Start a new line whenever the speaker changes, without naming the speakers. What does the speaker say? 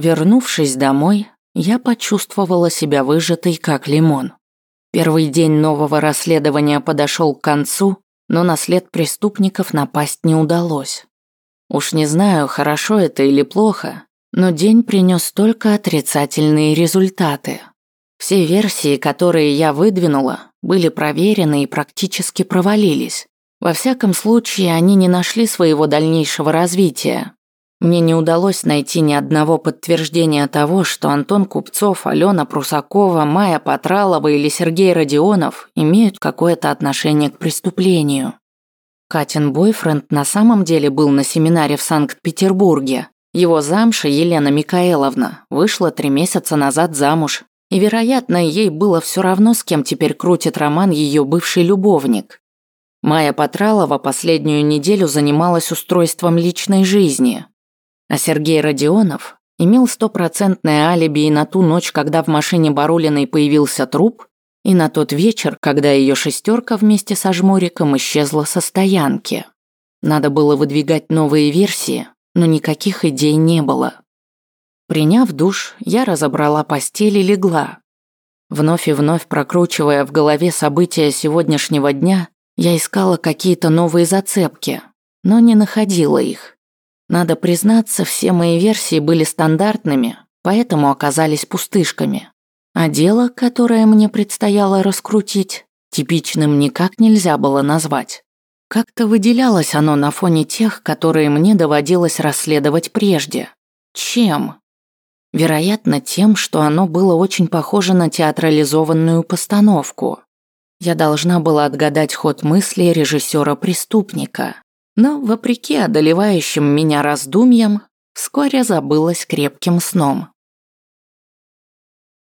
Вернувшись домой, я почувствовала себя выжатой, как лимон. Первый день нового расследования подошел к концу, но на след преступников напасть не удалось. Уж не знаю, хорошо это или плохо, но день принес только отрицательные результаты. Все версии, которые я выдвинула, были проверены и практически провалились. Во всяком случае, они не нашли своего дальнейшего развития. Мне не удалось найти ни одного подтверждения того, что Антон Купцов, Алена Прусакова, Майя Патралова или Сергей Родионов имеют какое-то отношение к преступлению. Катин бойфренд на самом деле был на семинаре в Санкт-Петербурге. Его замша Елена Микаэловна вышла три месяца назад замуж, и, вероятно, ей было все равно, с кем теперь крутит роман ее бывший любовник. Майя Патралова последнюю неделю занималась устройством личной жизни, а Сергей Родионов имел стопроцентное алиби и на ту ночь, когда в машине Барулиной появился труп, и на тот вечер, когда ее шестерка вместе со жмуриком исчезла со стоянки. Надо было выдвигать новые версии, но никаких идей не было. Приняв душ, я разобрала постель и легла. Вновь и вновь прокручивая в голове события сегодняшнего дня, я искала какие-то новые зацепки, но не находила их. Надо признаться, все мои версии были стандартными, поэтому оказались пустышками. А дело, которое мне предстояло раскрутить, типичным никак нельзя было назвать. Как-то выделялось оно на фоне тех, которые мне доводилось расследовать прежде. Чем? Вероятно, тем, что оно было очень похоже на театрализованную постановку. Я должна была отгадать ход мысли режиссера-преступника но, вопреки одолевающим меня раздумьям, вскоре забылась крепким сном.